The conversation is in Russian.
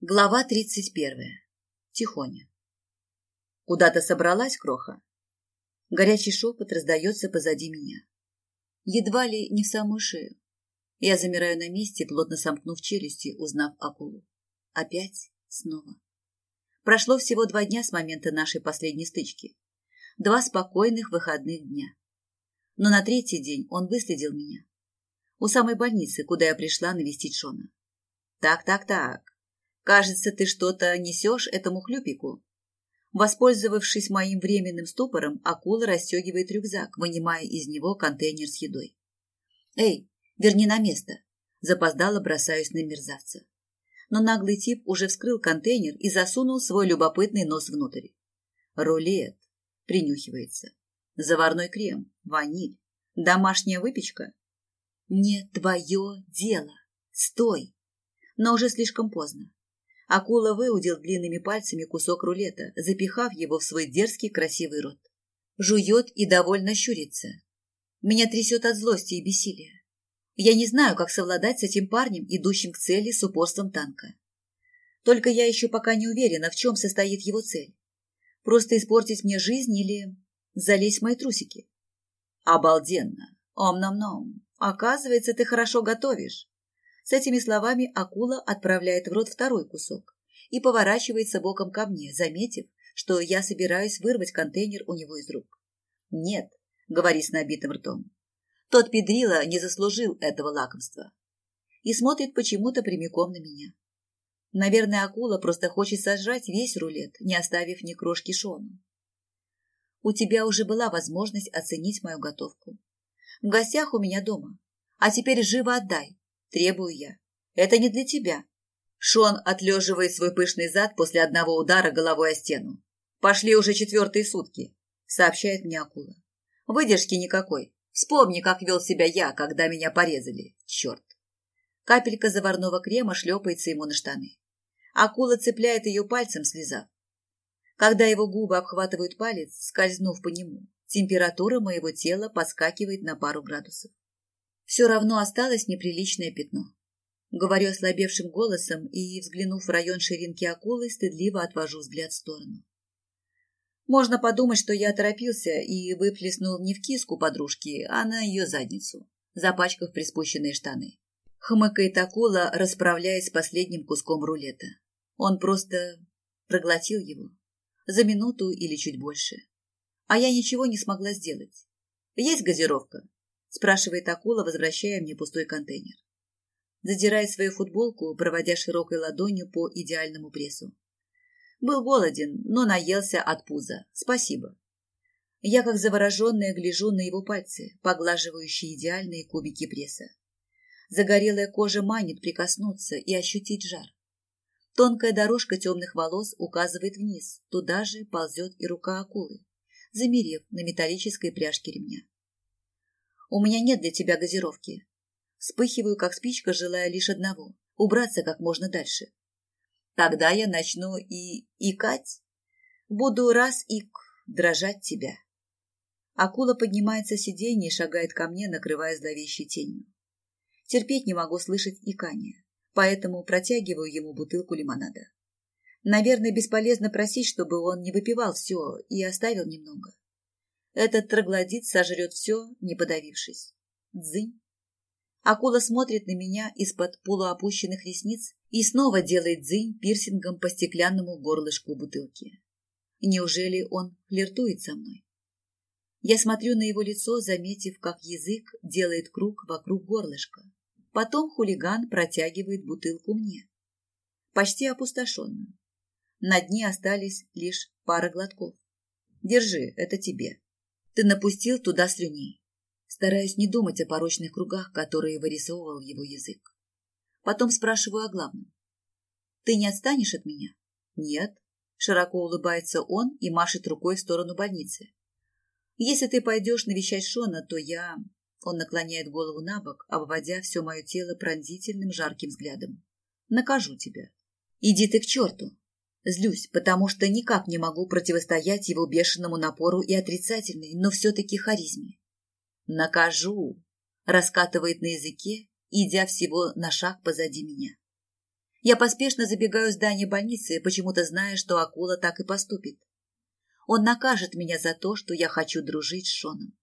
Глава тридцать первая. Тихоня. Куда-то собралась кроха. Горячий шепот раздается позади меня. Едва ли не в самую шею. Я замираю на месте, плотно сомкнув челюсти, узнав акулу. Опять, снова. Прошло всего два дня с момента нашей последней стычки. Два спокойных выходных дня. Но на третий день он выследил меня. У самой больницы, куда я пришла навестить Шона. Так, так, так. Кажется, ты что-то несешь этому хлюпику. Воспользовавшись моим временным ступором, акула расстегивает рюкзак, вынимая из него контейнер с едой. «Эй, верни на место!» Запоздало бросаюсь на мерзавца. Но наглый тип уже вскрыл контейнер и засунул свой любопытный нос внутрь. Рулет. Принюхивается. Заварной крем. Ваниль. Домашняя выпечка. Не твое дело. Стой. Но уже слишком поздно. Акула выудил длинными пальцами кусок рулета, запихав его в свой дерзкий красивый рот. Жует и довольно щурится. Меня трясет от злости и бессилия. Я не знаю, как совладать с этим парнем, идущим к цели с упорством танка. Только я еще пока не уверена, в чем состоит его цель. Просто испортить мне жизнь или залезть в мои трусики. Обалденно. Ом-ном-ном. Оказывается, ты хорошо готовишь. С этими словами акула отправляет в рот второй кусок и поворачивается боком ко мне, заметив, что я собираюсь вырвать контейнер у него из рук. «Нет», — говори с набитым ртом. Тот педрила не заслужил этого лакомства. И смотрит почему-то прямиком на меня. Наверное, акула просто хочет сожрать весь рулет, не оставив ни крошки шону. У тебя уже была возможность оценить мою готовку. В гостях у меня дома. А теперь живо отдай, Требую я. Это не для тебя. Шон отлеживает свой пышный зад после одного удара головой о стену. Пошли уже четвертые сутки, сообщает мне акула. Выдержки никакой. Вспомни, как вел себя я, когда меня порезали. Черт. Капелька заварного крема шлепается ему на штаны. Акула цепляет ее пальцем, слезав. Когда его губы обхватывают палец, скользнув по нему, температура моего тела подскакивает на пару градусов все равно осталось неприличное пятно. Говорю ослабевшим голосом и, взглянув в район ширинки акулы, стыдливо отвожу взгляд в сторону. Можно подумать, что я торопился и выплеснул не в киску подружки, а на ее задницу, запачкав приспущенные штаны. Хмыкает акула, расправляясь с последним куском рулета. Он просто проглотил его. За минуту или чуть больше. А я ничего не смогла сделать. Есть газировка? Спрашивает акула, возвращая мне пустой контейнер. Задирает свою футболку, проводя широкой ладонью по идеальному прессу. Был голоден, но наелся от пуза. Спасибо. Я, как завороженная, гляжу на его пальцы, поглаживающие идеальные кубики пресса. Загорелая кожа манит прикоснуться и ощутить жар. Тонкая дорожка темных волос указывает вниз, туда же ползет и рука акулы, замерев на металлической пряжке ремня. У меня нет для тебя газировки. Вспыхиваю, как спичка, желая лишь одного — убраться как можно дальше. Тогда я начну и икать. Буду раз ик дрожать тебя. Акула поднимается с сиденья и шагает ко мне, накрывая зловещей тенью. Терпеть не могу слышать икание, поэтому протягиваю ему бутылку лимонада. Наверное, бесполезно просить, чтобы он не выпивал все и оставил немного. Этот троглодит сожрет все, не подавившись. Дзынь. Акула смотрит на меня из-под полуопущенных ресниц и снова делает дзынь пирсингом по стеклянному горлышку бутылки. Неужели он флиртует со мной? Я смотрю на его лицо, заметив, как язык делает круг вокруг горлышка. Потом хулиган протягивает бутылку мне. Почти опустошенную. На дне остались лишь пара глотков. Держи, это тебе. Ты напустил туда слюней. Стараюсь не думать о порочных кругах, которые вырисовывал его язык. Потом спрашиваю о главном. Ты не отстанешь от меня? Нет. Широко улыбается он и машет рукой в сторону больницы. Если ты пойдешь навещать Шона, то я... Он наклоняет голову на бок, обводя все мое тело пронзительным жарким взглядом. Накажу тебя. Иди ты к черту. Злюсь, потому что никак не могу противостоять его бешеному напору и отрицательной, но все-таки харизме. «Накажу!» – раскатывает на языке, идя всего на шаг позади меня. Я поспешно забегаю в здание больницы, почему-то зная, что акула так и поступит. Он накажет меня за то, что я хочу дружить с Шоном.